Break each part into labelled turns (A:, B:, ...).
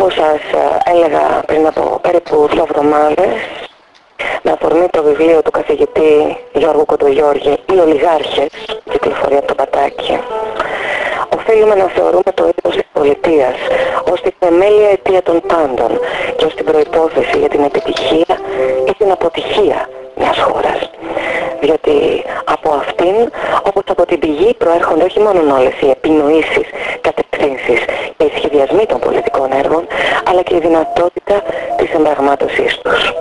A: όπως σας ε, έλεγα πριν από περίπου δύο εβδομάδες, με αφορμή το βιβλίο του καθηγητή Γιώργου Κοντογιώργη «Οι Ολιγάρχες», κυκλοφορία από το Πατάκι, οφείλουμε να θεωρούμε το είδος της πολιτείας ως την θεμέλια αιτία των πάντων και ως την προϋπόθεση για την επιτυχία ή την αποτυχία μιας χώρας. Διότι από αυτήν, όπως από την πηγή, προέρχονται όχι μόνο όλες οι επινοήσεις, κατευθύνσεις και οι σχεδιασμοί των πολιτικών έργων, αλλά και η δυνατότητα της εμπραγμάτωσής τους.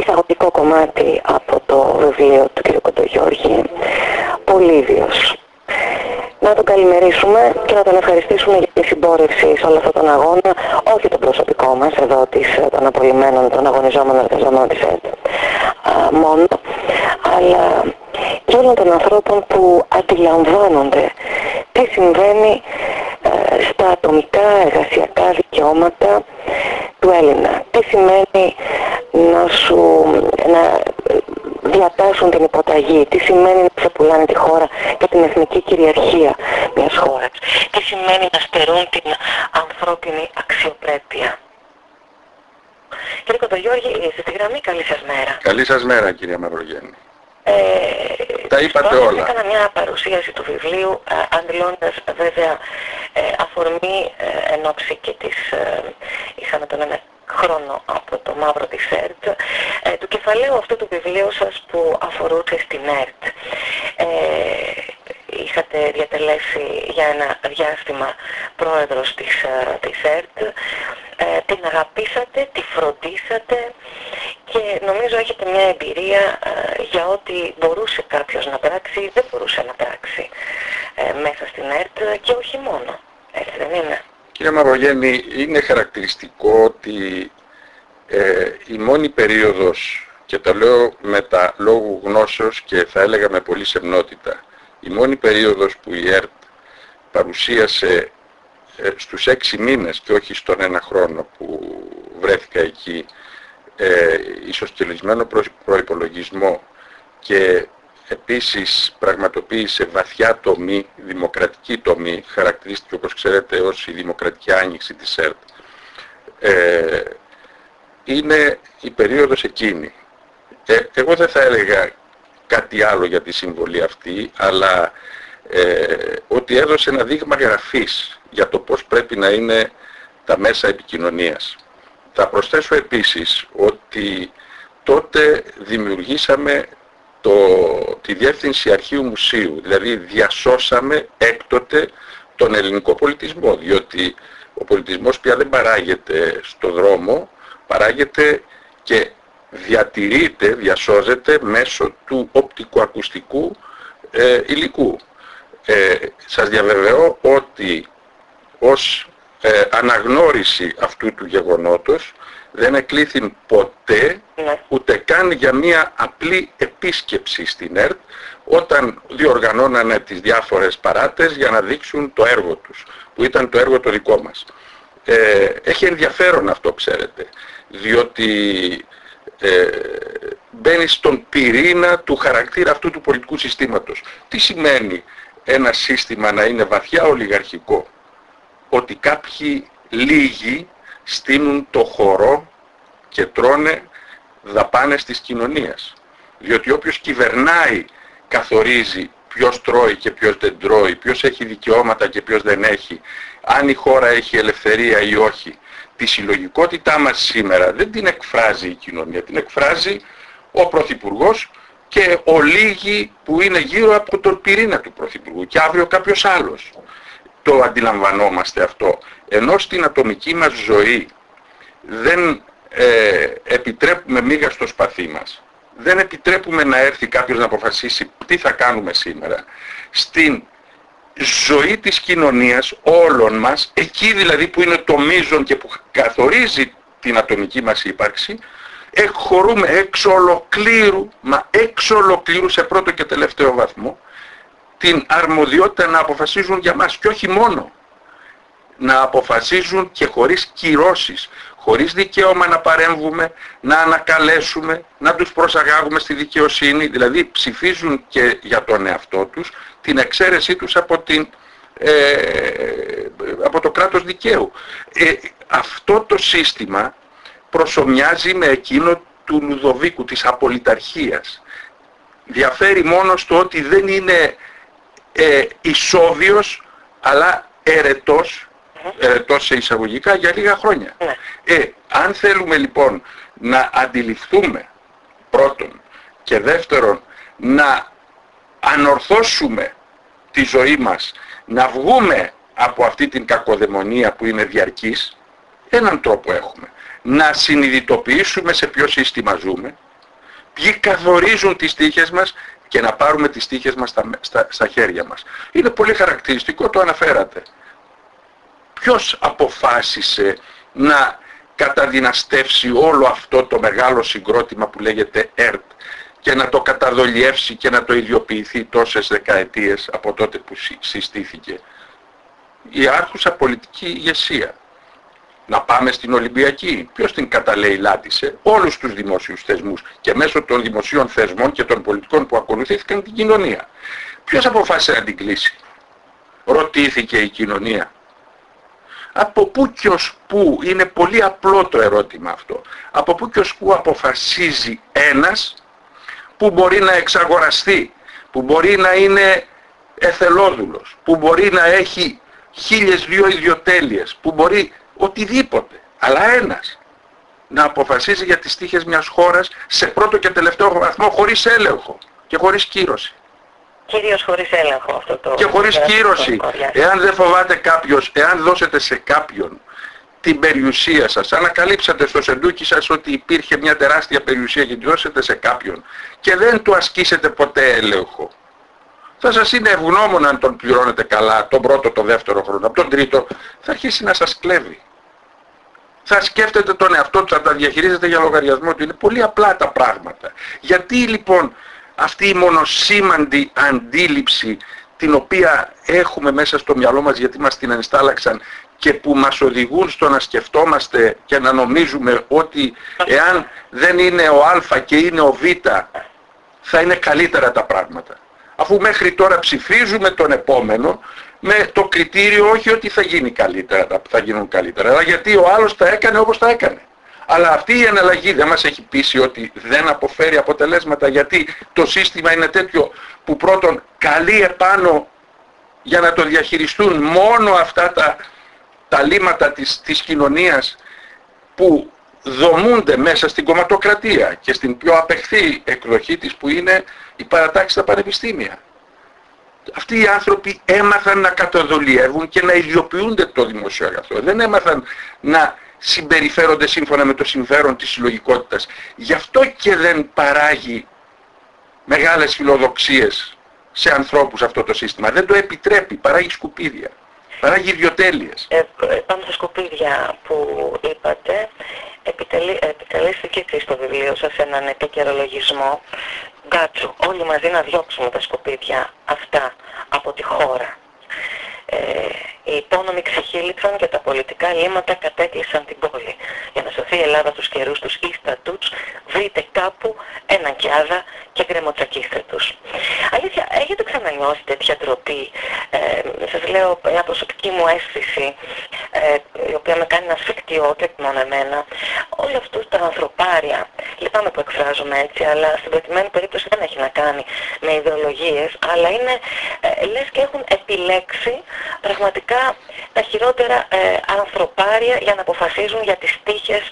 A: Εισαγωγικό κομμάτι από το βιβλίο του κ. Κοντογιώργη, Πολύβιος να τον καλημερίσουμε και να τον ευχαριστήσουμε για τη συμπόρευση σε όλο αυτόν τον αγώνα, όχι το προσωπικό μας εδώ της, των απολυμμένων, των αγωνιζόμενων εργαζομένων της ΕΤ μόνο, αλλά και όλων των ανθρώπων που αντιλαμβάνονται τι συμβαίνει ε, στα ατομικά εργασιακά δικαιώματα του Έλληνα. Τι σημαίνει να σου να διατάσσουν την υποταγή, τι σημαίνει να ξεπουλάνε τη χώρα και την εθνική κυριαρχία μιας χώρας, τι σημαίνει να στερούν την ανθρώπινη αξιοπρέπεια; Κύριε Κοντογιώργη, είστε στη γραμμή, καλή σας μέρα.
B: Καλή σας μέρα κυρία Μαυρογέννη. Ε, Τα είπατε όλα.
A: Έκανα μια παρουσίαση του βιβλίου, ε, αντιλώντας βέβαια ε, αφορμή ε, εν και της, ε, είχαμε τον ένα χρόνο από το μαύρο της ΕΡΤ, ε, του κεφαλαίου αυτού του βιβλίου σας που αφορούσε στην ΕΡΤ. Ε, είχατε διατελέσει για ένα διάστημα πρόεδρος της, ε, της ΕΡΤ, ε, την αγαπήσατε, τη φροντίσατε και νομίζω έχετε μια εμπειρία ε, για ό,τι μπορούσε κάποιος να πράξει ή δεν μπορούσε να πράξει μέσα στην ΕΡΤ και όχι μόνο. Έτσι δεν είναι;
B: Κύριε Μαυρογέννη, είναι χαρακτηριστικό ότι ε, η μόνη περίοδος, και το λέω με τα λόγου γνώσεως και θα έλεγα με πολύ σεμνότητα, η μόνη περίοδος που η ΕΡΤ παρουσίασε ε, στους έξι μήνες και όχι στον ένα χρόνο που βρέθηκα εκεί ε, ισοσκελισμένο προϋπολογισμό και επίσης πραγματοποίησε βαθιά τομή, δημοκρατική τομή, χαρακτηρίστηκε όπως ξέρετε ως η δημοκρατική άνοιξη της ΕΡΤ, ε, είναι η περίοδος εκείνη. Ε, εγώ δεν θα έλεγα κάτι άλλο για τη συμβολή αυτή, αλλά ε, ότι έδωσε ένα δείγμα γραφής για το πώς πρέπει να είναι τα μέσα επικοινωνίας. Θα προσθέσω επίσης ότι τότε δημιουργήσαμε το, τη Διεύθυνση Αρχείου Μουσείου, δηλαδή διασώσαμε έκτοτε τον ελληνικό πολιτισμό, διότι ο πολιτισμός πια δεν παράγεται στο δρόμο, παράγεται και διατηρείται, διασώζεται μέσω του οπτικοακουστικού ε, υλικού. Ε, σας διαβεβαιώ ότι ως ε, αναγνώριση αυτού του γεγονότος δεν εκλήθη ποτέ ναι. ούτε καν για μία απλή επίσκεψη στην ΕΡΤ όταν διοργανώνανε τις διάφορες παράτες για να δείξουν το έργο τους, που ήταν το έργο το δικό μας. Ε, έχει ενδιαφέρον αυτό, ξέρετε, διότι ε, μπαίνει στον πυρήνα του χαρακτήρα αυτού του πολιτικού συστήματος. Τι σημαίνει ένα σύστημα να είναι βαθιά ολιγαρχικό, ότι κάποιοι λίγοι στείνουν το χορό και τρώνε δαπάνες της κοινωνίας. Διότι όποιος κυβερνάει καθορίζει ποιος τρώει και ποιος δεν τρώει, ποιος έχει δικαιώματα και ποιος δεν έχει, αν η χώρα έχει ελευθερία ή όχι. Τη συλλογικότητά μας σήμερα δεν την εκφράζει η κοινωνία, την εκφράζει ο Πρωθυπουργός και ο λίγοι που είναι γύρω από τον πυρήνα του Πρωθυπουργού και αύριο κάποιος άλλος. Το αντιλαμβανόμαστε αυτό. Ενώ στην ατομική μας ζωή δεν ε, επιτρέπουμε μίγα στο σπαθί μας δεν επιτρέπουμε να έρθει κάποιος να αποφασίσει τι θα κάνουμε σήμερα. Στην ζωή της κοινωνίας όλων μας, εκεί δηλαδή που είναι το μείζον και που καθορίζει την ατομική μας ύπαρξη, εκχωρούμε εξ ολοκλήρου, μα εξ ολοκλήρου σε πρώτο και τελευταίο βαθμό, την αρμοδιότητα να αποφασίζουν για μας και όχι μόνο. Να αποφασίζουν και χωρίς κυρώσεις, χωρίς δικαίωμα να παρέμβουμε, να ανακαλέσουμε, να τους προσαγάγουμε στη δικαιοσύνη, δηλαδή ψηφίζουν και για τον εαυτό τους την εξαίρεσή τους από την από το κράτος δικαίου. αυτό το σύστημα προσωμιάζει με εκείνο του Λουδοβίκου, της απολυταρχίας. Διαφέρει μόνο στο ότι δεν είναι ε, ισόβιος, αλλά ερετός, ερετός σε εισαγωγικά για λίγα χρόνια. Ναι. Ε, αν θέλουμε λοιπόν να αντιληφθούμε πρώτον και δεύτερον να ανορθώσουμε τη ζωή μας, να βγούμε από αυτή την κακοδαιμονία που είναι διαρκής, έναν τρόπο έχουμε να συνειδητοποιήσουμε σε ποιο σύστημα ζούμε, ποιοι καθορίζουν τις τύχες μας και να πάρουμε τις τύχες μας στα, στα, χέρια μας. Είναι πολύ χαρακτηριστικό, το αναφέρατε. Ποιος αποφάσισε να καταδυναστεύσει όλο αυτό το μεγάλο συγκρότημα που λέγεται ΕΡΤ και να το καταδολιεύσει και να το ιδιοποιηθεί τόσες δεκαετίες από τότε που συστήθηκε. Η άρχουσα πολιτική ηγεσία να πάμε στην Ολυμπιακή. Ποιος την καταλεηλάτησε. Όλους τους δημόσιους θεσμούς και μέσω των δημοσίων θεσμών και των πολιτικών που ακολουθήθηκαν την κοινωνία. Ποιος αποφάσισε να την κλείσει; Ρωτήθηκε η κοινωνία. Από πού και ως πού, είναι πολύ απλό το ερώτημα αυτό, από πού και ως πού αποφασίζει ένας που μπορεί να εξαγοραστεί, που μπορεί να είναι εθελόδουλος, που μπορεί να έχει χίλιες δύο ιδιοτέλειες, που μπορεί οτιδήποτε, αλλά ένας να αποφασίζει για τις τύχες μιας χώρας σε πρώτο και τελευταίο βαθμό χωρίς έλεγχο και χωρίς κύρωση.
A: Κυρίως χωρίς έλεγχο αυτό το...
B: Και χωρίς κύρωση. Εάν δεν φοβάται κάποιος, εάν δώσετε σε κάποιον την περιουσία σας, ανακαλύψατε στο σεντούκι σας ότι υπήρχε μια τεράστια περιουσία και τη δώσετε σε κάποιον και δεν του ασκήσετε ποτέ έλεγχο. Θα σας είναι ευγνώμων αν τον πληρώνετε καλά τον πρώτο, τον δεύτερο χρόνο. Από τον τρίτο θα αρχίσει να σας κλέβει θα σκέφτεται τον εαυτό του, θα τα διαχειρίζεται για λογαριασμό του. Είναι πολύ απλά τα πράγματα. Γιατί λοιπόν αυτή η μονοσήμαντη αντίληψη την οποία έχουμε μέσα στο μυαλό μας γιατί μας την ενστάλαξαν και που μας οδηγούν στο να σκεφτόμαστε και να νομίζουμε ότι εάν δεν είναι ο Α και είναι ο Β θα είναι καλύτερα τα πράγματα. Αφού μέχρι τώρα ψηφίζουμε τον επόμενο με το κριτήριο όχι ότι θα γίνει καλύτερα, θα γίνουν καλύτερα, αλλά γιατί ο άλλος τα έκανε όπως τα έκανε. Αλλά αυτή η εναλλαγή δεν μας έχει πείσει ότι δεν αποφέρει αποτελέσματα γιατί το σύστημα είναι τέτοιο που πρώτον καλεί επάνω για να το διαχειριστούν μόνο αυτά τα, τα λύματα της, της κοινωνίας που δομούνται μέσα στην κομματοκρατία και στην πιο απεχθή εκδοχή της που είναι η παρατάξη στα πανεπιστήμια αυτοί οι άνθρωποι έμαθαν να καταδολιεύουν και να ιδιοποιούνται το δημοσίο αγαθό. Δεν έμαθαν να συμπεριφέρονται σύμφωνα με το συμφέρον της συλλογικότητας. Γι' αυτό και δεν παράγει μεγάλες φιλοδοξίες σε ανθρώπους αυτό το σύστημα. Δεν το επιτρέπει, παράγει σκουπίδια. Παράγει ιδιοτέλειες.
A: Ε, πάνω στα σκουπίδια που είπατε, επιτελεί, και στο βιβλίο σας έναν επικαιρολογισμό Γκάτσου, όλοι μαζί να διώξουμε τα σκουπίδια αυτά από τη χώρα. Ε, οι υπόνομοι ξεχύλιξαν και τα πολιτικά λύματα κατέκλυσαν την πόλη. Για να σωθεί η Ελλάδα στους καιρούς τους ίστατους, βρείτε κάπου έναν κιάδα και γκρεμοτσακίστε τους. Αλήθεια, έχετε ξανανιώσει τέτοια ντροπή; Ε, σας λέω μια προσωπική μου αίσθηση, ε, η οποία με κάνει να σφιχτιώ και μόνο εμένα. Όλοι αυτούς τα ανθρωπάρια, λυπάμαι που εκφράζομαι έτσι, αλλά στην προκειμένη περίπτωση δεν έχει να κάνει με ιδεολογίες, αλλά είναι, ε, λες και έχουν επιλέξει πραγματικά τα χειρότερα ε, ανθρωπάρια για να αποφασίζουν για τις τύχες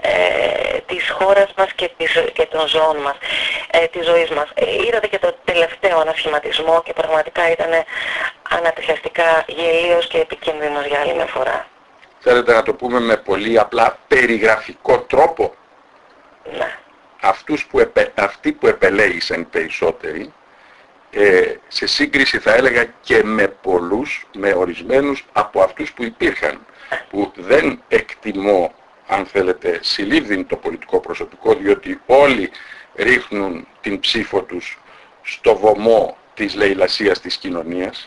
A: ε, της χώρας μας και, της, και των ζώων μας, ε, της ζωής μας. Ε, είδατε και το τελευταίο ανασχηματισμό και πραγματικά ήταν ανατριχιαστικά γελίος και επικίνδυνος για άλλη μια φορά.
B: Θέλετε να το πούμε με πολύ απλά περιγραφικό τρόπο;
A: Ναι.
B: Αυτούς που επε, αυτοί που επελέγησαν περισσότεροι ε, σε σύγκριση θα έλεγα και με πολλούς, με ορισμένους από αυτούς που υπήρχαν, που δεν εκτιμώ αν θέλετε συλλήβδιν το πολιτικό προσωπικό διότι όλοι ρίχνουν την ψήφο τους στο βωμό της λαιλασίας της κοινωνίας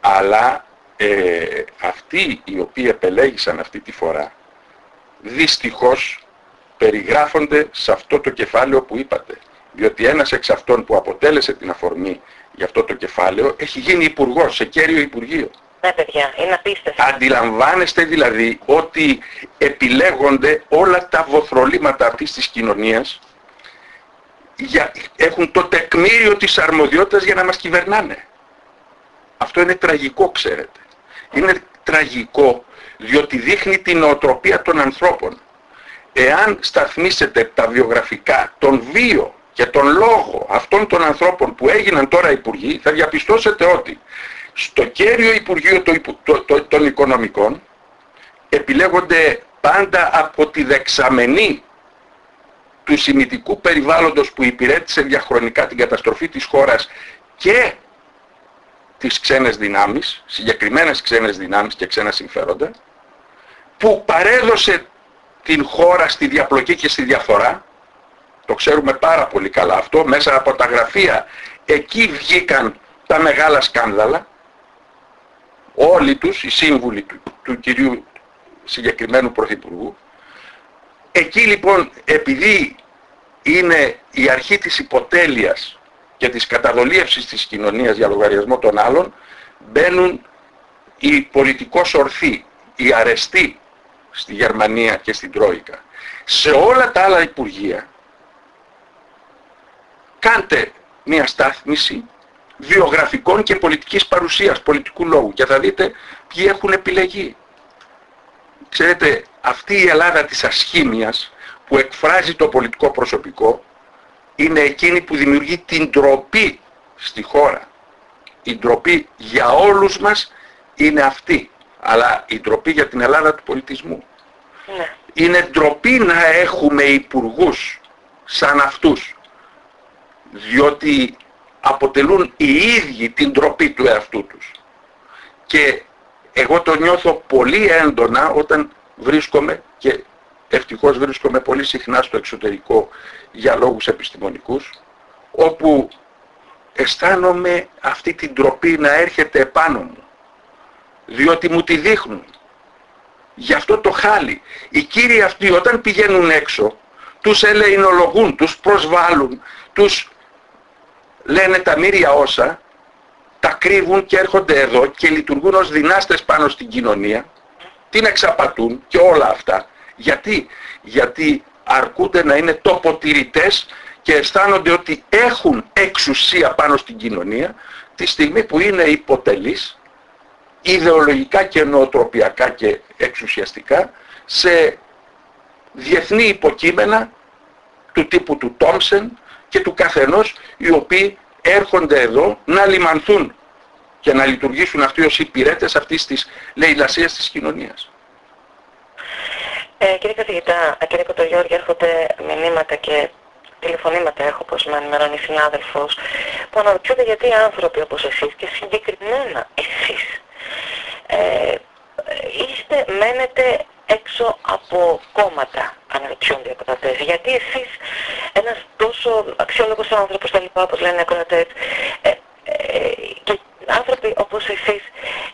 B: αλλά ε, αυτοί οι οποίοι επελέγησαν αυτή τη φορά δυστυχώς περιγράφονται σε αυτό το κεφάλαιο που είπατε. Διότι ένας εξ αυτών που αποτέλεσε την αφορμή για αυτό το κεφάλαιο έχει γίνει υπουργός σε κέριο Υπουργείο.
A: Ναι, παιδιά, είναι απίστευτο.
B: Αντιλαμβάνεστε δηλαδή ότι επιλέγονται όλα τα βοθρολίματα αυτής της κοινωνίας για, έχουν το τεκμήριο της αρμοδιότητας για να μας κυβερνάνε. Αυτό είναι τραγικό, ξέρετε. Είναι τραγικό διότι δείχνει την νοοτροπία των ανθρώπων. Εάν σταθμίσετε τα βιογραφικά, τον βίο και τον λόγο αυτών των ανθρώπων που έγιναν τώρα υπουργοί, θα διαπιστώσετε ότι στο κέριο Υπουργείο των Οικονομικών επιλέγονται πάντα από τη δεξαμενή του σημητικού περιβάλλοντος που υπηρέτησε διαχρονικά την καταστροφή της χώρας και τις ξένες δυνάμεις, συγκεκριμένες ξένες δυνάμεις και ξένα συμφέροντα, που παρέδωσε την χώρα στη διαπλοκή και στη διαφορά, το ξέρουμε πάρα πολύ καλά αυτό, μέσα από τα γραφεία εκεί βγήκαν τα μεγάλα σκάνδαλα, όλοι τους, οι σύμβουλοι του, του κυρίου συγκεκριμένου Πρωθυπουργού. Εκεί λοιπόν επειδή είναι η αρχή της υποτέλειας και της καταδολίευσης της κοινωνίας για λογαριασμό των άλλων, μπαίνουν οι πολιτικώς ορθοί, οι αρεστοί στη Γερμανία και στην Τρόικα. Σε όλα τα άλλα Υπουργεία κάντε μια στάθμιση βιογραφικών και πολιτικής παρουσίας, πολιτικού λόγου και θα δείτε ποιοι έχουν επιλεγεί. Ξέρετε, αυτή η Ελλάδα της ασχήμιας που εκφράζει το πολιτικό προσωπικό είναι εκείνη που δημιουργεί την ντροπή στη χώρα. Η ντροπή για όλους μας είναι αυτή. Αλλά η ντροπή για την Ελλάδα του πολιτισμού. Ναι. Είναι ντροπή να έχουμε υπουργούς σαν αυτούς. Διότι αποτελούν οι ίδιοι την ντροπή του εαυτού τους. Και εγώ το νιώθω πολύ έντονα όταν βρίσκομαι και ευτυχώς βρίσκομαι πολύ συχνά στο εξωτερικό για λόγους επιστημονικούς όπου αισθάνομαι αυτή την τροπή να έρχεται επάνω μου διότι μου τη δείχνουν γι' αυτό το χάλι οι κύριοι αυτοί όταν πηγαίνουν έξω τους ελεηνολογούν, τους προσβάλλουν τους λένε τα μύρια όσα τα κρύβουν και έρχονται εδώ και λειτουργούν ως δυνάστες πάνω στην κοινωνία την εξαπατούν και όλα αυτά. Γιατί, γιατί αρκούνται να είναι τοποτηρητές και αισθάνονται ότι έχουν εξουσία πάνω στην κοινωνία τη στιγμή που είναι υποτελείς ιδεολογικά και νοοτροπιακά και εξουσιαστικά σε διεθνή υποκείμενα του τύπου του Τόμσεν και του καθενός οι οποίοι έρχονται εδώ να λιμανθούν και να λειτουργήσουν αυτοί ως υπηρέτες αυτής της λαιλασίας της κοινωνίας.
A: Ε, κύριε καθηγητά, κύριε Κοτογιώργη, έρχονται μηνύματα και τηλεφωνήματα έχω, όπως με ενημερώνει συνάδελφος, που αναρωτιούνται γιατί άνθρωποι όπως εσείς και συγκεκριμένα εσείς ε, είστε, μένετε έξω από κόμματα, αναρωτιούνται οι ακροατές. Γιατί εσείς, ένας τόσο αξιόλογος άνθρωπος, τα λοιπά, όπως λένε οι ακροατές, ε, ε, και άνθρωποι όπως εσείς,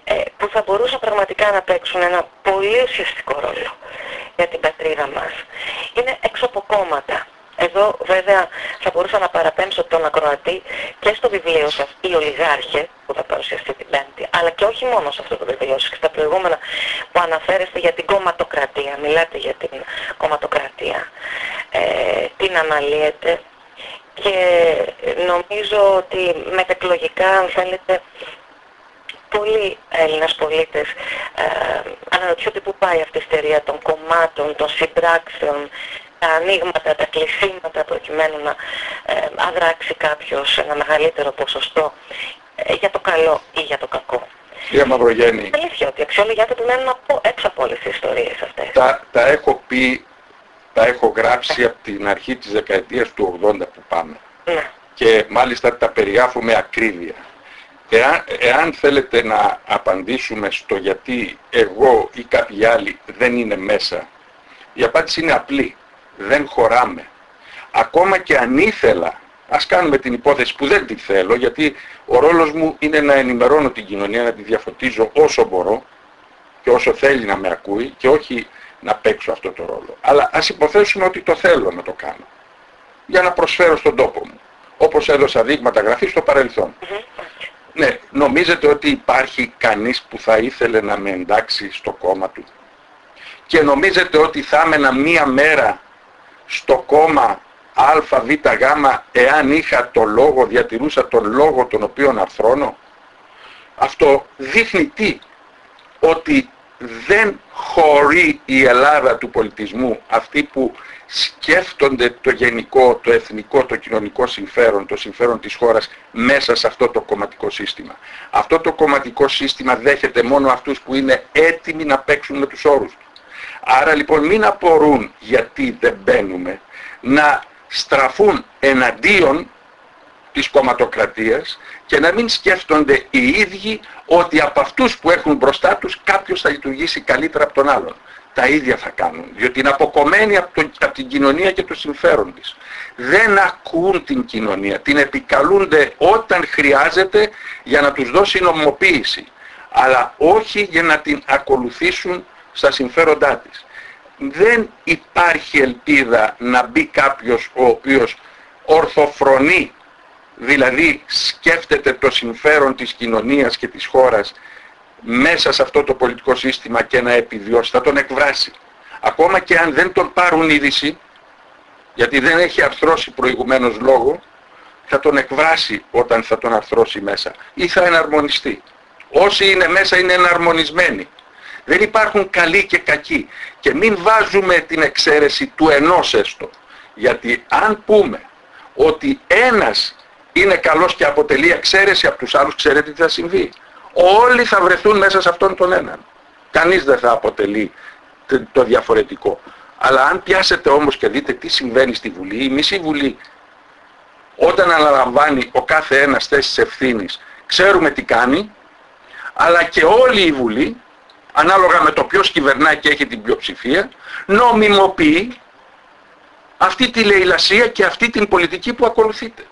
A: ε, που θα μπορούσαν πραγματικά να παίξουν ένα πολύ ουσιαστικό ρόλο για την πατρίδα μας. Είναι έξω από κόμματα. Εδώ βέβαια θα μπορούσα να παραπέμψω τον ακροατή και στο βιβλίο σας «Η Ολιγάρχες» που θα παρουσιαστεί την Πέμπτη, αλλά και όχι μόνο σε αυτό το βιβλίο σας και στα προηγούμενα που αναφέρεστε για την κομματοκρατία, μιλάτε για την κομματοκρατία, ε, την αναλύετε και νομίζω ότι μετεκλογικά αν θέλετε πολλοί Έλληνες πολίτες ε, αναρωτιούνται πού πάει αυτή η στερεία των κομμάτων, των συμπράξεων, τα ανοίγματα, τα κλεισίματα προκειμένου να ε, αδράξει κάποιος ένα μεγαλύτερο ποσοστό ε, για το καλό ή για το κακό.
B: Κύριε Μαυρογέννη.
A: Είναι αλήθεια ότι οι αξιόλογοι άνθρωποι μένουν από, έξω από όλες τις ιστορίες αυτές.
B: Τα, τα έχω πει, τα έχω γράψει από την αρχή της δεκαετίας του 80 που πάμε. Ναι. Και μάλιστα τα περιγράφω με ακρίβεια. Εάν, εάν θέλετε να απαντήσουμε στο γιατί εγώ ή κάποιοι άλλοι δεν είναι μέσα, η απάντηση είναι απλή. Δεν χωράμε. Ακόμα και αν ήθελα, ας κάνουμε την υπόθεση που δεν τη θέλω, γιατί ο ρόλος μου είναι να ενημερώνω την κοινωνία, να τη διαφωτίζω όσο μπορώ και όσο θέλει να με ακούει και όχι να παίξω αυτό το ρόλο. Αλλά ας υποθέσουμε ότι το θέλω να το κάνω. Για να προσφέρω στον τόπο μου. Όπως έδωσα δείγματα γραφής στο παρελθόν Ναι, νομίζετε ότι υπάρχει κανείς που θα ήθελε να με εντάξει στο κόμμα του; Και νομίζετε ότι θα έμενα μία μέρα στο κόμμα α, β, γ, εάν είχα το λόγο, διατηρούσα τον λόγο τον οποίο αρθρώνω. Αυτό δείχνει τι, ότι δεν χωρεί η Ελλάδα του πολιτισμού, αυτοί που σκέφτονται το γενικό, το εθνικό, το κοινωνικό συμφέρον, το συμφέρον της χώρας μέσα σε αυτό το κομματικό σύστημα. Αυτό το κομματικό σύστημα δέχεται μόνο αυτούς που είναι έτοιμοι να παίξουν με τους όρους τους. Άρα λοιπόν μην απορούν γιατί δεν μπαίνουμε, να στραφούν εναντίον της κομματοκρατίας και να μην σκέφτονται οι ίδιοι ότι από αυτούς που έχουν μπροστά τους κάποιος θα λειτουργήσει καλύτερα από τον άλλον. Τα ίδια θα κάνουν, διότι είναι αποκομμένοι από, από την κοινωνία και το συμφέρον της. Δεν ακούν την κοινωνία, την επικαλούνται όταν χρειάζεται για να τους δώσει νομοποίηση, αλλά όχι για να την ακολουθήσουν στα συμφέροντά της. Δεν υπάρχει ελπίδα να μπει κάποιος ο οποίος ορθοφρονεί δηλαδή σκέφτεται το συμφέρον της κοινωνίας και της χώρας μέσα σε αυτό το πολιτικό σύστημα και να επιβιώσει, θα τον εκβράσει. Ακόμα και αν δεν τον πάρουν είδηση, γιατί δεν έχει αρθρώσει προηγουμένως λόγο, θα τον εκβράσει όταν θα τον αρθρώσει μέσα ή θα εναρμονιστεί. Όσοι είναι μέσα είναι εναρμονισμένοι. Δεν υπάρχουν καλοί και κακοί. Και μην βάζουμε την εξαίρεση του ενός έστω. Γιατί αν πούμε ότι ένας είναι καλός και αποτελεί εξαίρεση από τους άλλους, ξέρετε τι θα συμβεί. Όλοι θα βρεθούν μέσα σε αυτόν τον έναν. Κανείς δεν θα αποτελεί το διαφορετικό. Αλλά αν πιάσετε όμως και δείτε τι συμβαίνει στη Βουλή, η μισή Βουλή, όταν αναλαμβάνει ο κάθε ένας θέσεις ευθύνης, ξέρουμε τι κάνει, αλλά και όλη η Βουλή, ανάλογα με το ποιος κυβερνάει και έχει την πλειοψηφία, νομιμοποιεί αυτή τη λαιλασία και αυτή την πολιτική που ακολουθείται.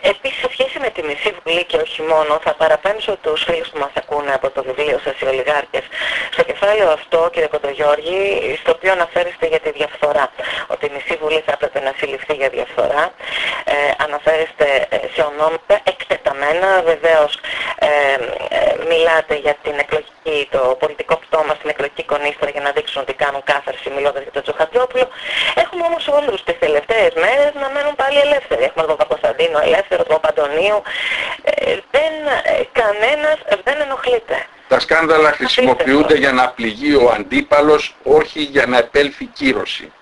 A: Επίσης, σε σχέση με τη μισή βουλή και όχι μόνο, θα παραπέμψω τους φίλους που μας ακούνε από το βιβλίο σας οι ολιγάρκες στο κεφάλαιο αυτό, κύριε Κοντογιώργη, στο οποίο αναφέρεστε για τη διαφθορά. Ότι η μισή βουλή θα έπρεπε να συλληφθεί για διαφθορά. Ε, αναφέρεστε ε, σε ονόματα εκτεταμένα. Βεβαίως, ε, ε, μιλάτε για την εκλογική, το πολιτικό πτώμα στην εκλογική κονίστρα για να δείξουν ότι κάνουν κάθαρση μιλώντας για τον Τζοχατζόπουλο. Έχουμε όμως όλους τις τελευταίες μέρες να μένουν πάλι ελεύθεροι. Έχουμε τον Παπακοσταντίνο ελεύθερο του Παπαντονίου, ε, δεν, ε, κανένας δεν ενοχλείται.
B: Τα σκάνδαλα χρησιμοποιούνται για να πληγεί ο αντίπαλος, όχι για να επέλθει κύρωση.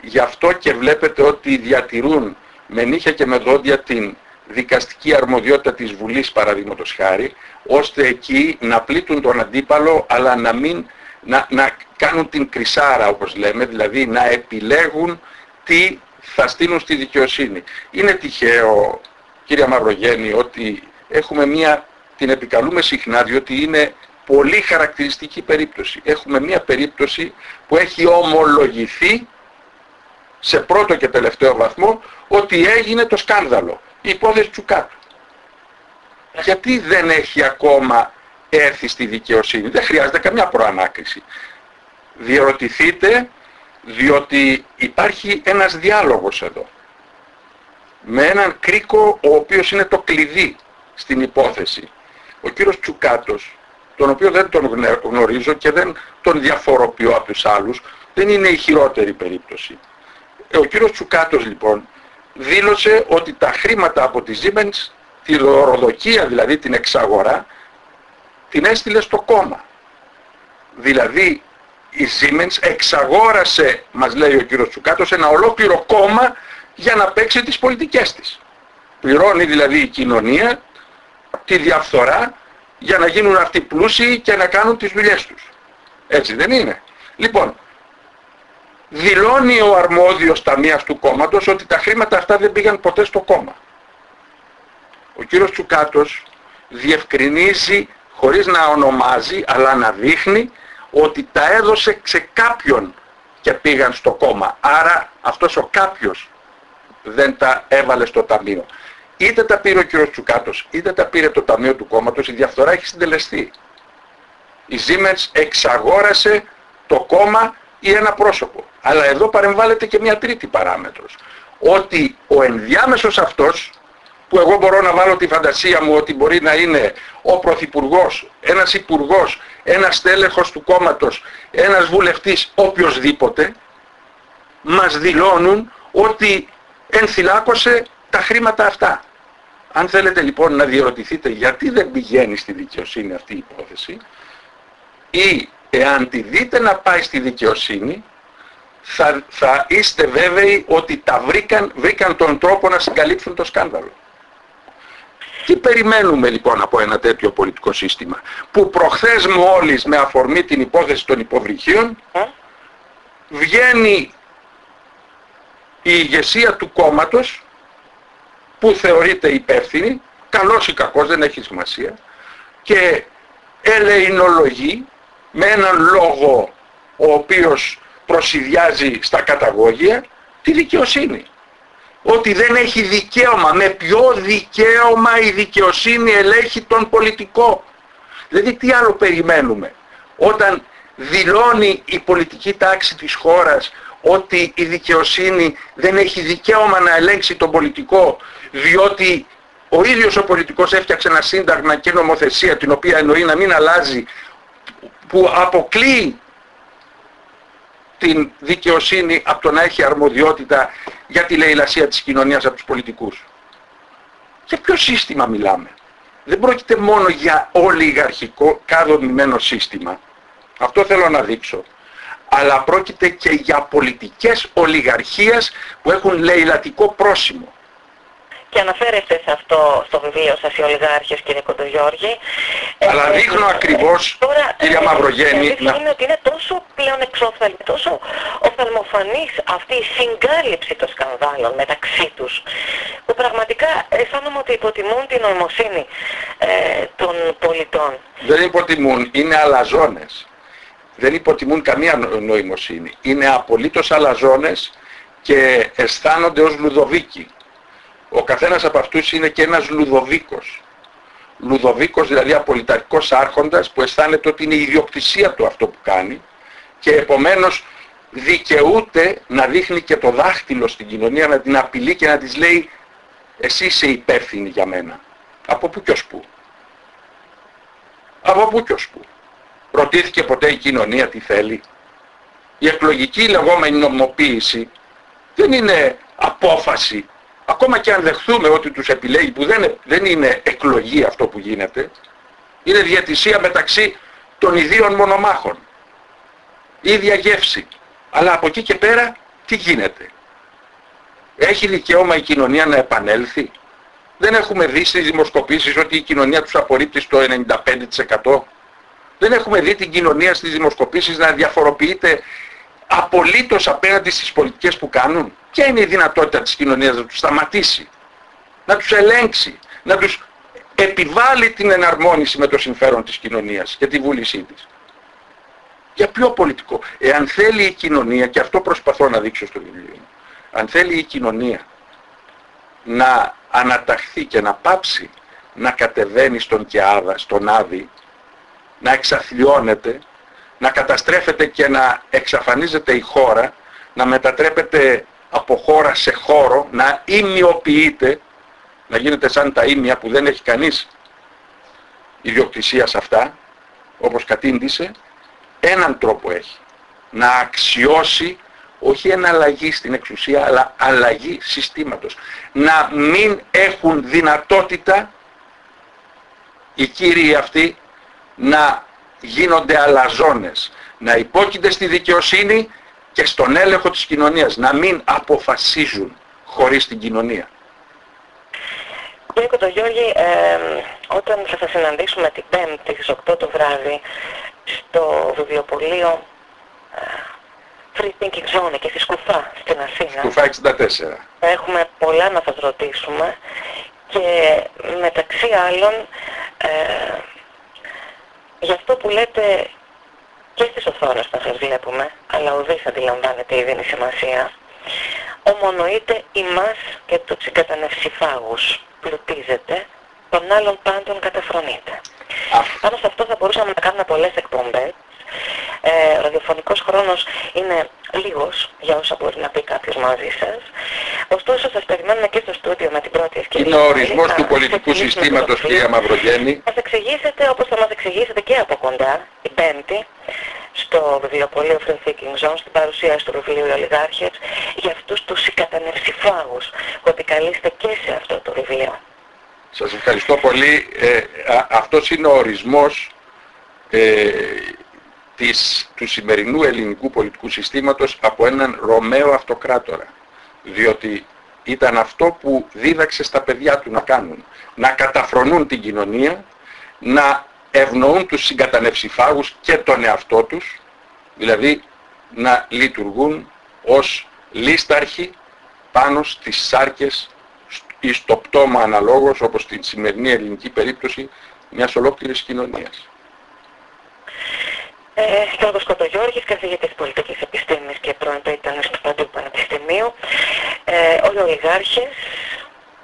B: Γι' αυτό και βλέπετε ότι διατηρούν με νύχια και με δόντια την δικαστική αρμοδιότητα της Βουλής παραδείγματος χάρη, ώστε εκεί να πλήττουν τον αντίπαλο αλλά να μην να, να κάνουν την κρυσάρα όπως λέμε, δηλαδή να επιλέγουν τι θα στείλουν στη δικαιοσύνη. Είναι τυχαίο κύριε Μαυρογέννη, ότι έχουμε μία, την επικαλούμε συχνά, διότι είναι πολύ χαρακτηριστική περίπτωση. Έχουμε μία περίπτωση που έχει ομολογηθεί σε πρώτο και τελευταίο βαθμό ότι έγινε το σκάνδαλο, η υπόθεση Τσουκάτου. Γιατί δεν έχει ακόμα έρθει στη δικαιοσύνη; Δεν χρειάζεται καμιά προανάκριση. Διερωτηθείτε διότι υπάρχει ένας διάλογος εδώ με έναν κρίκο ο οποίος είναι το κλειδί στην υπόθεση. Ο κύριος Τσουκάτος, τον οποίο δεν τον γνωρίζω και δεν τον διαφοροποιώ από τους άλλους, δεν είναι η χειρότερη περίπτωση. Ε, ο κύριος Τσουκάτος λοιπόν δήλωσε ότι τα χρήματα από τη Siemens, τη δωροδοκία δηλαδή την εξαγορά, την έστειλε στο κόμμα. Δηλαδή η Siemens εξαγόρασε, μας λέει ο κύριος Τσουκάτος, ένα ολόκληρο κόμμα για να παίξει τις πολιτικές της. Πληρώνει δηλαδή η κοινωνία τη διαφθορά για να γίνουν αυτοί πλούσιοι και να κάνουν τις δουλειές τους. Έτσι δεν είναι. Λοιπόν, δηλώνει ο αρμόδιος ταμείας του κόμματος ότι τα χρήματα αυτά δεν πήγαν ποτέ στο κόμμα. Ο κύριος Τσουκάτος διευκρινίζει χωρίς να ονομάζει αλλά να δείχνει ότι τα έδωσε σε κάποιον και πήγαν στο κόμμα. Άρα αυτός ο κάποιος δεν τα έβαλε στο ταμείο. Είτε τα πήρε ο κ. Τσουκάτος, είτε τα πήρε το ταμείο του κόμματος, η διαφθορά έχει συντελεστεί. Η Siemens εξαγόρασε το κόμμα ή ένα πρόσωπο. Αλλά εδώ παρεμβάλλεται και μια τρίτη παράμετρος. Ότι ο ενδιάμεσος αυτός που εγώ μπορώ να βάλω τη φαντασία μου ότι μπορεί να είναι ο Πρωθυπουργός, ένας Υπουργός, ένας τέλεχος του κόμματος, ένας βουλευτής, οποιοδήποτε, μας δηλώνουν ότι ενθυλάκωσε τα χρήματα αυτά. Αν θέλετε λοιπόν να διερωτηθείτε γιατί δεν πηγαίνει στη δικαιοσύνη αυτή η υπόθεση ή εάν τη δείτε να πάει στη δικαιοσύνη θα, θα είστε βέβαιοι ότι τα βρήκαν, βρήκαν τον τρόπο να συγκαλύψουν το σκάνδαλο. Τι περιμένουμε λοιπόν από ένα τέτοιο πολιτικό σύστημα που προχθές μόλις με αφορμή την υπόθεση των υποβρυχίων βγαίνει η ηγεσία του κόμματος που θεωρείται υπεύθυνη, καλός ή κακός δεν έχει σημασία και ελεηνολογεί με έναν λόγο ο οποίος προσυδειάζει στα καταγόγια τη δικαιοσύνη. Ότι δεν έχει δικαίωμα. Με ποιο δικαίωμα η δικαιοσύνη ελέγχει τον πολιτικό. Δηλαδή τι άλλο περιμένουμε. Όταν δηλώνει η πολιτική τάξη της χώρας ότι η δικαιοσύνη δεν έχει δικαίωμα να ελέγξει τον πολιτικό διότι ο ίδιος ο πολιτικός έφτιαξε ένα σύνταγμα και νομοθεσία την οποία εννοεί να μην αλλάζει που αποκλείει την δικαιοσύνη από το να έχει αρμοδιότητα για τη λαιλασία της κοινωνίας από τους πολιτικούς. Για ποιο σύστημα μιλάμε; Δεν πρόκειται μόνο για ολιγαρχικό καδομημένο σύστημα. Αυτό θέλω να δείξω. Αλλά πρόκειται και για πολιτικές ολιγαρχίες που έχουν λαιλατικό πρόσημο
A: και αναφέρεστε σε αυτό στο βιβλίο σας οι ολιγάρχες κύριε Κοντογιώργη.
B: Αλλά ε, δείχνω ακριβώς, τώρα, κυρία ε, Μαυρογέννη...
A: Η να... είναι ότι είναι τόσο πλέον εξόφθαλμη, τόσο οφθαλμοφανής αυτή η συγκάλυψη των σκανδάλων μεταξύ τους, που πραγματικά αισθάνομαι ότι υποτιμούν την νοημοσύνη ε, των πολιτών.
B: Δεν υποτιμούν, είναι αλαζόνες. Δεν υποτιμούν καμία νοημοσύνη. Είναι απολύτως αλαζόνες και αισθάνονται ως Λουδοβίκοι. Ο καθένας από αυτούς είναι και ένας Λουδοβίκος. Λουδοβίκος δηλαδή απολυταρικός άρχοντας που αισθάνεται ότι είναι η ιδιοκτησία του αυτό που κάνει και επομένως δικαιούται να δείχνει και το δάχτυλο στην κοινωνία, να την απειλεί και να της λέει εσύ είσαι υπεύθυνη για μένα. Από πού και ως πού. Από πού και ως πού. Ρωτήθηκε ποτέ η κοινωνία τι θέλει. Η εκλογική λεγόμενη νομοποίηση δεν είναι απόφαση ακόμα και αν δεχθούμε ότι τους επιλέγει που δεν, δεν είναι εκλογή αυτό που γίνεται, είναι διατησία μεταξύ των ιδίων μονομάχων. Ίδια γεύση. Αλλά από εκεί και πέρα τι γίνεται; Έχει δικαίωμα η κοινωνία να επανέλθει; Δεν έχουμε δει στις δημοσκοπήσεις ότι η κοινωνία τους απορρίπτει στο 95%. Δεν έχουμε δει την κοινωνία στις δημοσκοπήσεις να διαφοροποιείται απολύτως απέναντι στις πολιτικές που κάνουν. Ποια είναι η δυνατότητα της κοινωνίας να τους σταματήσει, να τους ελέγξει, να τους επιβάλλει την εναρμόνιση με το συμφέρον της κοινωνίας και τη βούλησή της. Για ποιο πολιτικό; Εάν θέλει η κοινωνία, και αυτό προσπαθώ να δείξω στο βιβλίο μου, αν θέλει η κοινωνία να αναταχθεί και να πάψει να κατεβαίνει στον Κιάδα, στον Άδη, να εξαθλιώνεται, να καταστρέφεται και να εξαφανίζεται η χώρα, να μετατρέπεται από χώρα σε χώρο, να ημιοποιείται, να γίνεται σαν τα ίμια που δεν έχει κανείς ιδιοκτησία σε αυτά, όπως κατήντησε, έναν τρόπο έχει. Να αξιώσει όχι εναλλαγή στην εξουσία, αλλά αλλαγή συστήματος. Να μην έχουν δυνατότητα οι κύριοι αυτοί να γίνονται αλαζόνες, να υπόκεινται στη δικαιοσύνη και στον έλεγχο της κοινωνίας, να μην αποφασίζουν χωρίς την κοινωνία.
A: Κύριε Κοντογιώργη, ε, όταν θα σας συναντήσουμε την Πέμπτη στις 8 το βράδυ στο βιβλιοπωλείο ε, Free Thinking Zone και στη Σκουφά στην Αθήνα.
B: Σκουφά 64.
A: Έχουμε πολλά να σας ρωτήσουμε και μεταξύ άλλων ε, Γι' αυτό που λέτε και στις οθόνες που σας βλέπουμε, αλλά ο Δής αντιλαμβάνεται η δίνει σημασία, ομονοείται ημάς και τους συγκατανευσιφάγους πλουτίζεται, τον άλλον πάντων καταφρονείται. Πάνω σε αυτό θα μπορούσαμε να κάνουμε πολλές εκπομπές. Ε, ο ραδιοφωνικός χρόνος είναι λίγος για όσα μπορεί να πει κάποιος μαζί σας. ωστόσο σας περιμένουμε και στο στούντιο με την πρώτη ευκαιρία.
B: Είναι ο ορισμός του πολιτικού συστήματος, κυρία Μαυρογέννη.
A: Μας εξηγήσετε, όπως θα μας εξηγήσετε και από κοντά, η Πέμπτη, στο βιβλιοπωλείο Free Thinking Zone, στην παρουσίαση του βιβλίου «Οι Ολιγάρχες», για αυτούς τους συγκατανευσιφάγους που επικαλείστε και σε αυτό το βιβλίο.
B: Σας ευχαριστώ πολύ. Ε, αυτός είναι ο ορισμός ε, της, του σημερινού ελληνικού πολιτικού συστήματος από έναν Ρωμαίο αυτοκράτορα. Διότι ήταν αυτό που δίδαξε στα παιδιά του να κάνουν. Να καταφρονούν την κοινωνία, να ευνοούν τους συγκατανευσιφάγους και τον εαυτό τους, δηλαδή να λειτουργούν ως λίσταρχοι πάνω στις σάρκες ή στο πτώμα αναλόγως, όπως στην σημερινή ελληνική περίπτωση, μιας ολόκληρης κοινωνίας.
A: Ε, Γιώργος Κοντογιώργης, καθηγητής πολιτικής επιστήμης και πρώην ήταν στο Παντού Πανεπιστημίου. Ε, όλοι οι ολιγάρχες,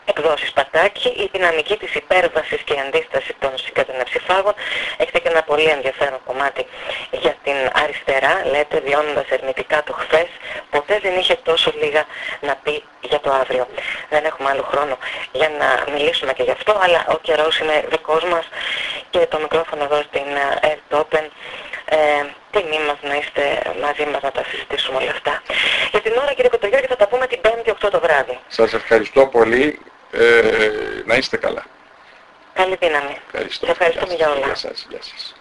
A: εκδόσεις Πατάκη, η δυναμική της υπέρβασης και αντίσταση των συγκατανεψηφάγων. Έχετε και ένα πολύ ενδιαφέρον κομμάτι για την αριστερά, λέτε, βιώνοντας ερμητικά το χθες, ποτέ δεν είχε τόσο λίγα να πει για το αύριο. Δεν έχουμε άλλο χρόνο για να μιλήσουμε και γι' αυτό, αλλά ο καιρός είναι δικός μας και το μικρόφωνο εδώ στην Earth Open ε, τιμή μας να είστε μαζί μας να τα συζητήσουμε όλα αυτά. Για την ώρα κύριε Κοτογιώργη θα τα πούμε την 5η 8 το βράδυ.
B: Σας ευχαριστώ πολύ. Ε, να είστε καλά.
A: Καλή δύναμη.
B: Ευχαριστώ.
A: ευχαριστούμε για όλα.
B: Γεια σας. Γεια σας.